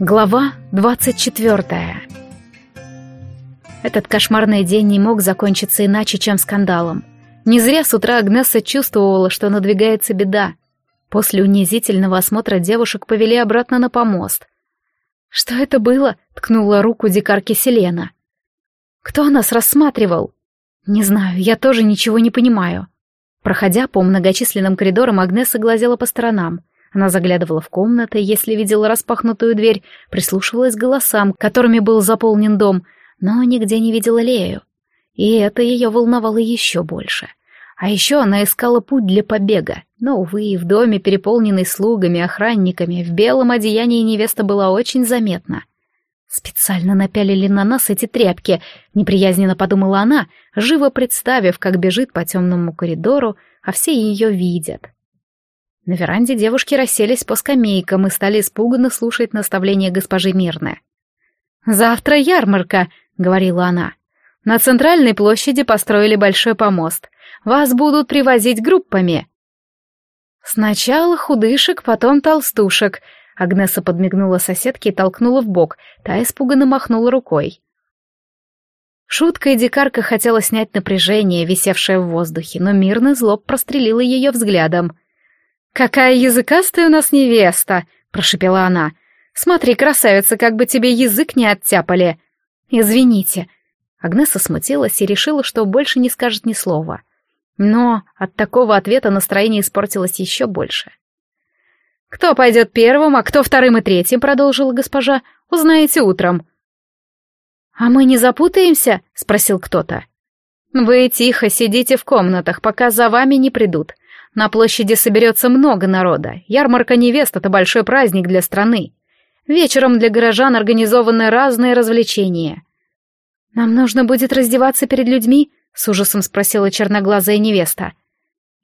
Глава 24 Этот кошмарный день не мог закончиться иначе, чем скандалом. Не зря с утра Агнесса чувствовала, что надвигается беда. После унизительного осмотра девушек повели обратно на помост. «Что это было?» — ткнула руку дикарки Селена. «Кто нас рассматривал?» «Не знаю, я тоже ничего не понимаю». Проходя по многочисленным коридорам, Агнеса глазела по сторонам. Она заглядывала в комнаты, если видела распахнутую дверь, прислушивалась к голосам, которыми был заполнен дом, но нигде не видела Лею. И это ее волновало еще больше. А еще она искала путь для побега, но, увы, в доме, переполненный слугами, охранниками, в белом одеянии невеста была очень заметна. «Специально напялили на нас эти тряпки», — неприязненно подумала она, живо представив, как бежит по темному коридору, а все ее видят. На веранде девушки расселись по скамейкам и стали испуганно слушать наставления госпожи Мирны. «Завтра ярмарка», — говорила она. «На центральной площади построили большой помост. Вас будут привозить группами». «Сначала худышек, потом толстушек», — Агнеса подмигнула соседке и толкнула в бок, та испуганно махнула рукой. Шутка и дикарка хотела снять напряжение, висевшее в воздухе, но мирный злоб прострелила ее взглядом — «Какая языкастая у нас невеста!» — прошепела она. «Смотри, красавица, как бы тебе язык не оттяпали!» «Извините». Агнеса смутилась и решила, что больше не скажет ни слова. Но от такого ответа настроение испортилось еще больше. «Кто пойдет первым, а кто вторым и третьим?» — продолжила госпожа. «Узнаете утром». «А мы не запутаемся?» — спросил кто-то. «Вы тихо сидите в комнатах, пока за вами не придут. На площади соберется много народа. Ярмарка невест — это большой праздник для страны. Вечером для горожан организованы разные развлечения. «Нам нужно будет раздеваться перед людьми?» — с ужасом спросила черноглазая невеста.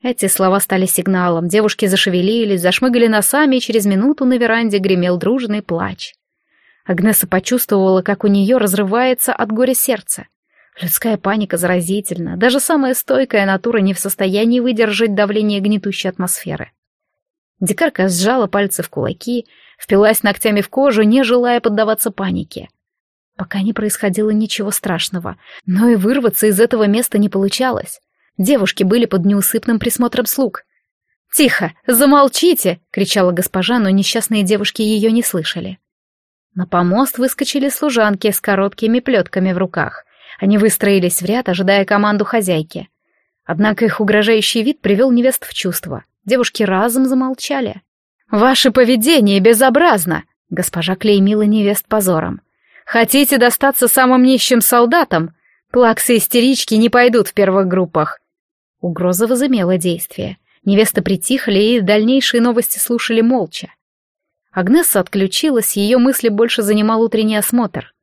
Эти слова стали сигналом. Девушки зашевелились, зашмыгали носами, и через минуту на веранде гремел дружный плач. Агнеса почувствовала, как у нее разрывается от горя сердце. Людская паника заразительна, даже самая стойкая натура не в состоянии выдержать давление гнетущей атмосферы. Дикарка сжала пальцы в кулаки, впилась ногтями в кожу, не желая поддаваться панике. Пока не происходило ничего страшного, но и вырваться из этого места не получалось. Девушки были под неусыпным присмотром слуг. «Тихо! Замолчите!» — кричала госпожа, но несчастные девушки ее не слышали. На помост выскочили служанки с короткими плетками в руках — они выстроились в ряд, ожидая команду хозяйки. Однако их угрожающий вид привел невест в чувство. Девушки разом замолчали. «Ваше поведение безобразно!» — госпожа клеймила невест позором. «Хотите достаться самым нищим солдатам? Плаксы-истерички не пойдут в первых группах». Угроза возымела действие. Невесты притихли и дальнейшие новости слушали молча. Агнесса отключилась, ее мысли больше занимал утренний осмотр.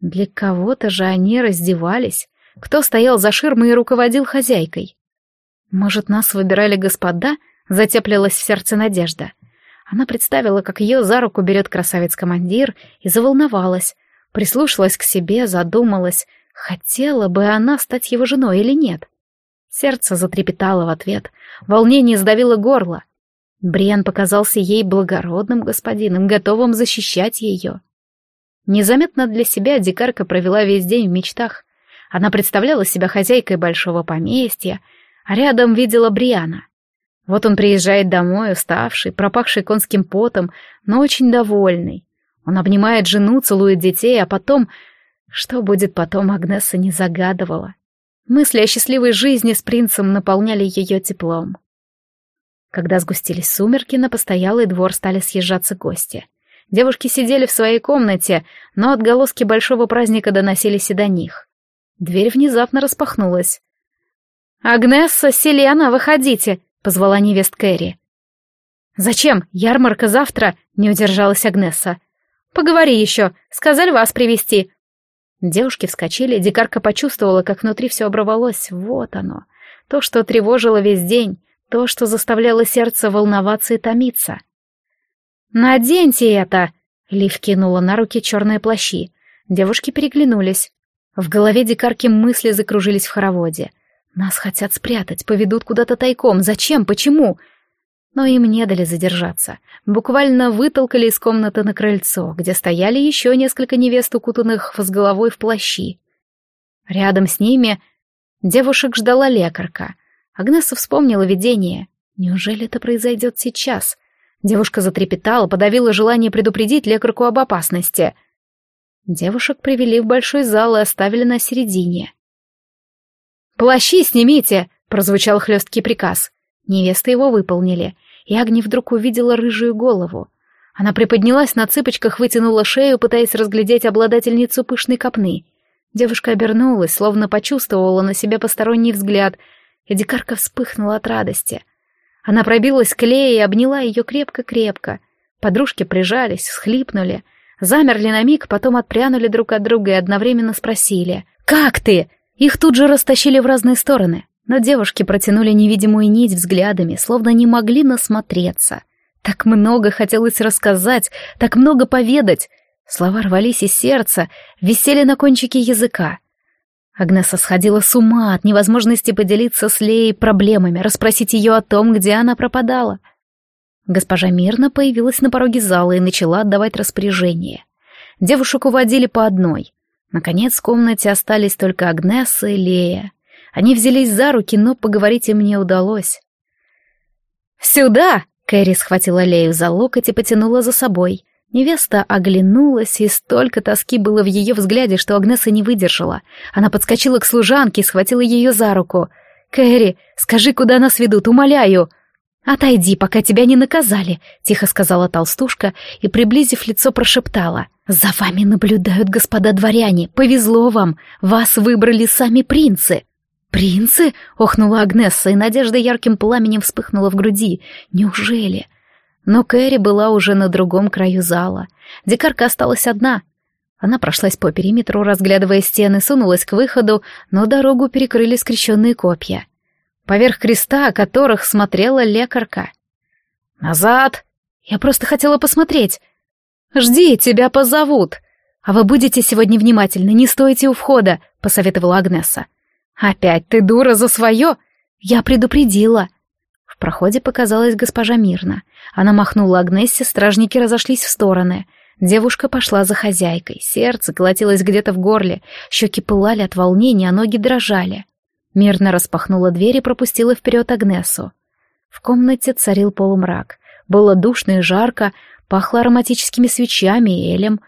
Для кого-то же они раздевались. Кто стоял за ширмой и руководил хозяйкой? Может, нас выбирали господа? Затеплилась в сердце надежда. Она представила, как ее за руку берет красавец-командир, и заволновалась. Прислушалась к себе, задумалась, хотела бы она стать его женой или нет. Сердце затрепетало в ответ, волнение сдавило горло. Бриан показался ей благородным господином, готовым защищать ее. Незаметно для себя дикарка провела весь день в мечтах. Она представляла себя хозяйкой большого поместья, а рядом видела Бриана. Вот он приезжает домой, уставший, пропахший конским потом, но очень довольный. Он обнимает жену, целует детей, а потом... Что будет потом, Агнеса не загадывала. Мысли о счастливой жизни с принцем наполняли ее теплом. Когда сгустились сумерки, на постоялый двор стали съезжаться гости — Девушки сидели в своей комнате, но отголоски большого праздника доносились и до них. Дверь внезапно распахнулась. «Агнесса, Селена, выходите!» — позвала невест Кэрри. «Зачем? Ярмарка завтра!» — не удержалась Агнесса. «Поговори еще. Сказали вас привести Девушки вскочили, дикарка почувствовала, как внутри все оборвалось. Вот оно. То, что тревожило весь день, то, что заставляло сердце волноваться и томиться. «Наденьте это!» — Лив кинула на руки черные плащи. Девушки переглянулись. В голове дикарки мысли закружились в хороводе. «Нас хотят спрятать, поведут куда-то тайком. Зачем? Почему?» Но им не дали задержаться. Буквально вытолкали из комнаты на крыльцо, где стояли еще несколько невест, укутанных с головой в плащи. Рядом с ними девушек ждала лекарка. Агнеса вспомнила видение. Неужели это произойдет сейчас? Девушка затрепетала, подавила желание предупредить лекарку об опасности. Девушек привели в большой зал и оставили на середине. «Плащи снимите!» — прозвучал хлесткий приказ. Невесты его выполнили, и Агни вдруг увидела рыжую голову. Она приподнялась на цыпочках, вытянула шею, пытаясь разглядеть обладательницу пышной копны. Девушка обернулась, словно почувствовала на себя посторонний взгляд, и дикарка вспыхнула от радости. Она пробилась к Лее и обняла ее крепко-крепко. Подружки прижались, всхлипнули, замерли на миг, потом отпрянули друг от друга и одновременно спросили «Как ты?». Их тут же растащили в разные стороны, но девушки протянули невидимую нить взглядами, словно не могли насмотреться. Так много хотелось рассказать, так много поведать. Слова рвались из сердца, висели на кончике языка. Агнеса сходила с ума от невозможности поделиться с Леей проблемами, расспросить ее о том, где она пропадала. Госпожа мирно появилась на пороге зала и начала отдавать распоряжение. Девушек уводили по одной. Наконец в комнате остались только Агнеса и Лея. Они взялись за руки, но поговорить им не удалось. «Сюда!» — Кэрри схватила Лею за локоть и потянула за собой. Невеста оглянулась, и столько тоски было в ее взгляде, что Агнеса не выдержала. Она подскочила к служанке и схватила ее за руку. «Кэрри, скажи, куда нас ведут, умоляю!» «Отойди, пока тебя не наказали», — тихо сказала толстушка и, приблизив лицо, прошептала. «За вами наблюдают господа дворяне. Повезло вам. Вас выбрали сами принцы». «Принцы?» — охнула Агнесса, и надежда ярким пламенем вспыхнула в груди. «Неужели?» Но Кэрри была уже на другом краю зала. Дикарка осталась одна. Она прошлась по периметру, разглядывая стены, сунулась к выходу, но дорогу перекрыли скрещенные копья поверх креста, о которых смотрела лекарка. «Назад! Я просто хотела посмотреть. Жди, тебя позовут. А вы будете сегодня внимательны, не стойте у входа», — посоветовала Агнеса. «Опять ты дура за свое?» «Я предупредила». В проходе показалась госпожа Мирна. Она махнула Агнессе, стражники разошлись в стороны. Девушка пошла за хозяйкой, сердце колотилось где-то в горле, щеки пылали от волнения, а ноги дрожали. Мирно распахнула дверь и пропустила вперед Агнесу. В комнате царил полумрак. Было душно и жарко, пахло ароматическими свечами и элем.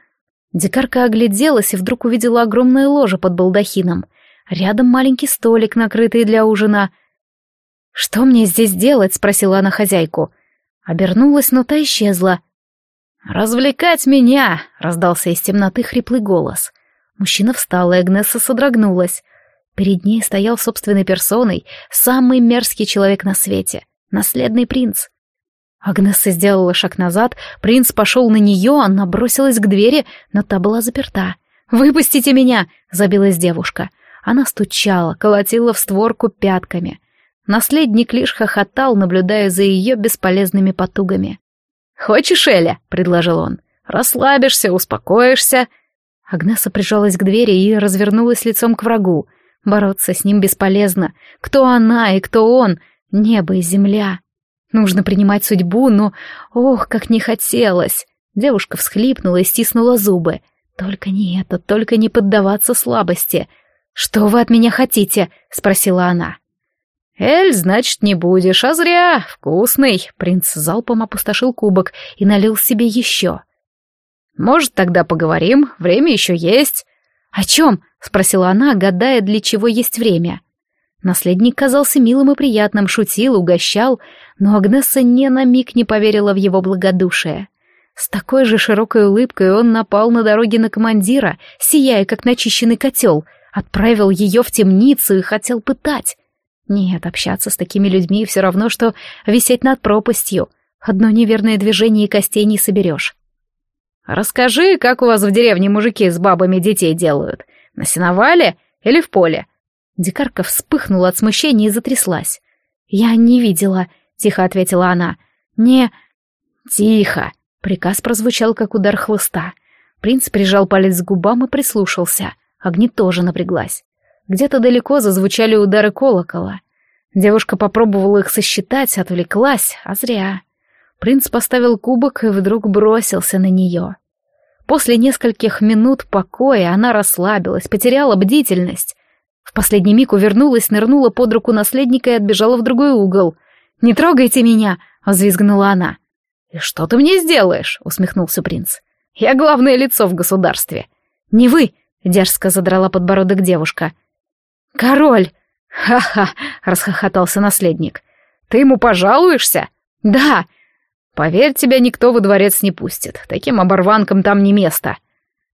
Дикарка огляделась и вдруг увидела огромное ложе под балдахином. Рядом маленький столик, накрытый для ужина. «Что мне здесь делать?» — спросила она хозяйку. Обернулась, но та исчезла. «Развлекать меня!» — раздался из темноты хриплый голос. Мужчина встал, и Агнеса содрогнулась. Перед ней стоял собственной персоной самый мерзкий человек на свете — наследный принц. Агнесса сделала шаг назад, принц пошел на нее, она бросилась к двери, но та была заперта. «Выпустите меня!» — забилась девушка. Она стучала, колотила в створку пятками. Наследник лишь хохотал, наблюдая за ее бесполезными потугами. «Хочешь, Эля?» — предложил он. «Расслабишься, успокоишься». Агнеса прижалась к двери и развернулась лицом к врагу — Бороться с ним бесполезно. Кто она и кто он? Небо и земля. Нужно принимать судьбу, но... Ох, как не хотелось! Девушка всхлипнула и стиснула зубы. Только не это, только не поддаваться слабости. «Что вы от меня хотите?» — спросила она. «Эль, значит, не будешь, а зря. Вкусный!» Принц залпом опустошил кубок и налил себе еще. «Может, тогда поговорим? Время еще есть». «О чем?» — спросила она, гадая, для чего есть время. Наследник казался милым и приятным, шутил, угощал, но Агнесса ни на миг не поверила в его благодушие. С такой же широкой улыбкой он напал на дороге на командира, сияя, как начищенный котел, отправил ее в темницу и хотел пытать. Нет, общаться с такими людьми все равно, что висеть над пропастью. Одно неверное движение и костей не соберешь. «Расскажи, как у вас в деревне мужики с бабами детей делают. На сеновале или в поле?» Дикарка вспыхнула от смущения и затряслась. «Я не видела», — тихо ответила она. «Не...» «Тихо!» — приказ прозвучал, как удар хлыста. Принц прижал палец к губам и прислушался. Огни тоже напряглась. Где-то далеко зазвучали удары колокола. Девушка попробовала их сосчитать, отвлеклась, а зря. Принц поставил кубок и вдруг бросился на нее. После нескольких минут покоя она расслабилась, потеряла бдительность. В последний миг увернулась, нырнула под руку наследника и отбежала в другой угол. «Не трогайте меня!» — взвизгнула она. «И что ты мне сделаешь?» — усмехнулся принц. «Я главное лицо в государстве». «Не вы!» — дерзко задрала подбородок девушка. «Король!» «Ха-ха!» — расхохотался наследник. «Ты ему пожалуешься?» «Да!» «Поверь, тебя никто во дворец не пустит. Таким оборванкам там не место».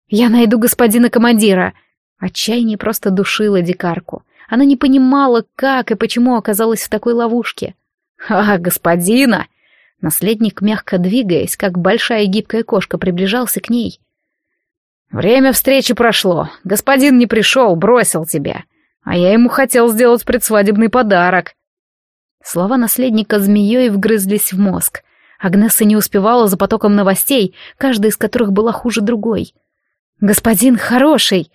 «Я найду господина командира». Отчаяние просто душило дикарку. Она не понимала, как и почему оказалась в такой ловушке. «А, господина!» Наследник, мягко двигаясь, как большая гибкая кошка, приближался к ней. «Время встречи прошло. Господин не пришел, бросил тебя. А я ему хотел сделать предсвадебный подарок. Слова наследника змеей вгрызлись в мозг. Агнесса не успевала за потоком новостей, каждая из которых была хуже другой. «Господин хороший!»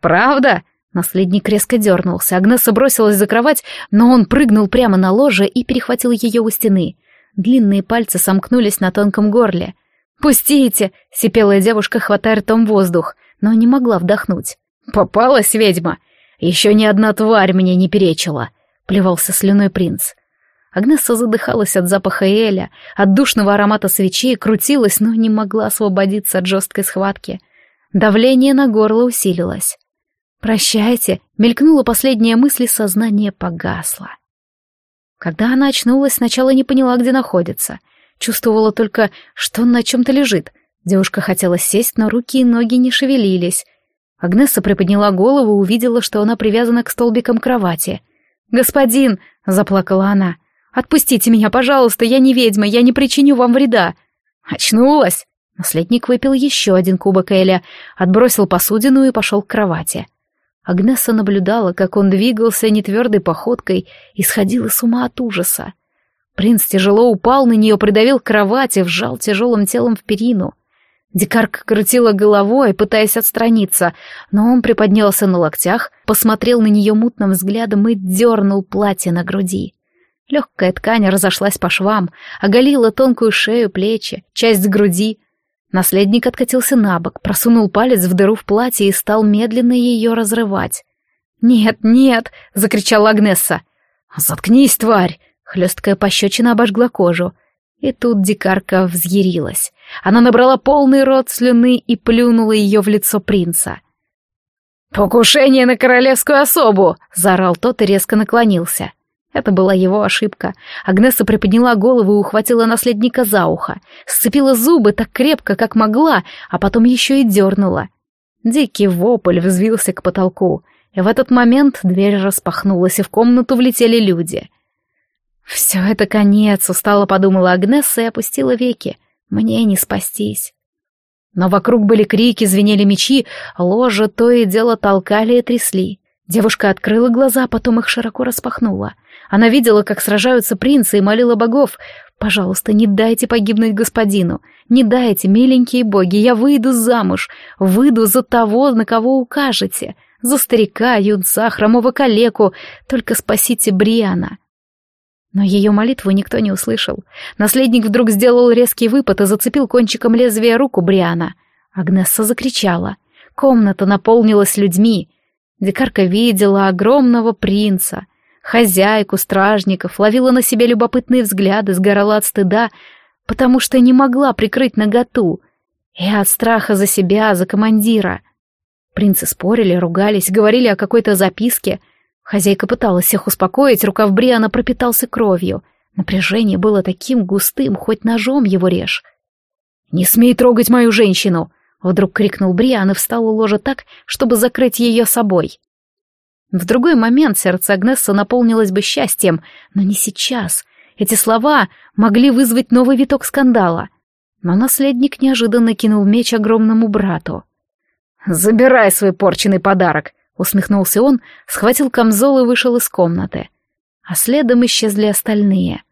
«Правда?» Наследник резко дернулся. Агнесса бросилась за кровать, но он прыгнул прямо на ложе и перехватил ее у стены. Длинные пальцы сомкнулись на тонком горле. «Пустите!» — сипелая девушка, хватая ртом воздух, но не могла вдохнуть. «Попалась ведьма! Еще ни одна тварь мне не перечила, плевался слюной принц. Агнесса задыхалась от запаха Эля, от душного аромата свечей, крутилась, но не могла освободиться от жесткой схватки. Давление на горло усилилось. «Прощайте», — мелькнула последняя мысль, и сознание погасло. Когда она очнулась, сначала не поняла, где находится. Чувствовала только, что на чем-то лежит. Девушка хотела сесть, но руки и ноги не шевелились. Агнесса приподняла голову и увидела, что она привязана к столбикам кровати. «Господин!» — заплакала она. «Отпустите меня, пожалуйста, я не ведьма, я не причиню вам вреда!» «Очнулась!» Наследник выпил еще один кубок Эля, отбросил посудину и пошел к кровати. Агнесса наблюдала, как он двигался нетвердой походкой и сходила с ума от ужаса. Принц тяжело упал на нее, придавил к кровати, вжал тяжелым телом в перину — Дикарка крутила головой, пытаясь отстраниться, но он приподнялся на локтях, посмотрел на нее мутным взглядом и дернул платье на груди. Легкая ткань разошлась по швам, оголила тонкую шею, плечи, часть груди. Наследник откатился на бок, просунул палец в дыру в платье и стал медленно ее разрывать. «Нет, нет!» — закричала Агнесса. «Заткнись, тварь!» — хлесткая пощечина обожгла кожу. И тут дикарка взъярилась. Она набрала полный рот слюны и плюнула ее в лицо принца. «Покушение на королевскую особу!» — заорал тот и резко наклонился. Это была его ошибка. Агнеса приподняла голову и ухватила наследника за ухо, сцепила зубы так крепко, как могла, а потом еще и дернула. Дикий вопль взвился к потолку, и в этот момент дверь распахнулась, и в комнату влетели люди. «Все это конец», — устало подумала Агнесса и опустила веки. «Мне не спастись». Но вокруг были крики, звенели мечи, ложа то и дело толкали и трясли. Девушка открыла глаза, потом их широко распахнула. Она видела, как сражаются принцы, и молила богов. «Пожалуйста, не дайте погибнуть господину. Не дайте, миленькие боги, я выйду замуж. Выйду за того, на кого укажете. За старика, юнца, хромого калеку. Только спасите Бриана». Но ее молитву никто не услышал. Наследник вдруг сделал резкий выпад и зацепил кончиком лезвия руку Бриана. Агнесса закричала. Комната наполнилась людьми. Дикарка видела огромного принца, хозяйку, стражников, ловила на себе любопытные взгляды, сгорала от стыда, потому что не могла прикрыть наготу. И от страха за себя, за командира. Принцы спорили, ругались, говорили о какой-то записке — Хозяйка пыталась всех успокоить, рукав Бриана пропитался кровью. Напряжение было таким густым, хоть ножом его режь. «Не смей трогать мою женщину!» — вдруг крикнул Бриан и встал у ложа так, чтобы закрыть ее собой. В другой момент сердце Агнесса наполнилось бы счастьем, но не сейчас. Эти слова могли вызвать новый виток скандала. Но наследник неожиданно кинул меч огромному брату. «Забирай свой порченный подарок!» Усмехнулся он, схватил камзол и вышел из комнаты. А следом исчезли остальные.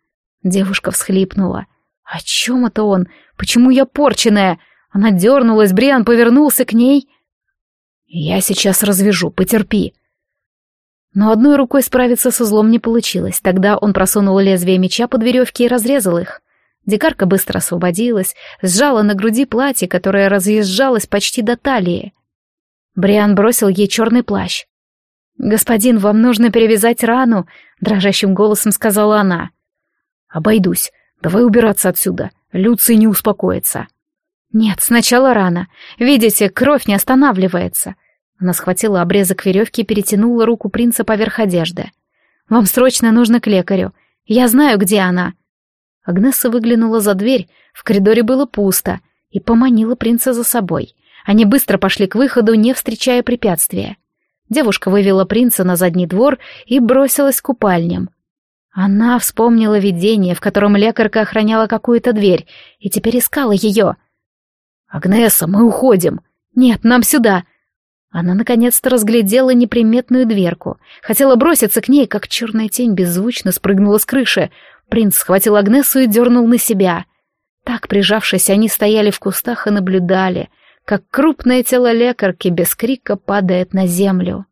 Девушка всхлипнула. «О чем это он? Почему я порченная?» Она дернулась, Бриан повернулся к ней. «Я сейчас развяжу, потерпи». Но одной рукой справиться с узлом не получилось. Тогда он просунул лезвие меча под веревки и разрезал их. Дикарка быстро освободилась, сжала на груди платье, которое разъезжалось почти до талии. Бриан бросил ей черный плащ. «Господин, вам нужно перевязать рану», — дрожащим голосом сказала она. «Обойдусь. Давай убираться отсюда. Люций не успокоится». «Нет, сначала рана. Видите, кровь не останавливается». Она схватила обрезок веревки и перетянула руку принца поверх одежды. «Вам срочно нужно к лекарю. Я знаю, где она». Агнесса выглянула за дверь, в коридоре было пусто, и поманила принца за собой. Они быстро пошли к выходу, не встречая препятствия. Девушка вывела принца на задний двор и бросилась к купальням. Она вспомнила видение, в котором лекарка охраняла какую-то дверь, и теперь искала ее. «Агнеса, мы уходим!» «Нет, нам сюда!» Она наконец-то разглядела неприметную дверку. Хотела броситься к ней, как черная тень беззвучно спрыгнула с крыши. Принц схватил Агнесу и дернул на себя. Так, прижавшись, они стояли в кустах и наблюдали — как крупное тело лекарки без крика падает на землю.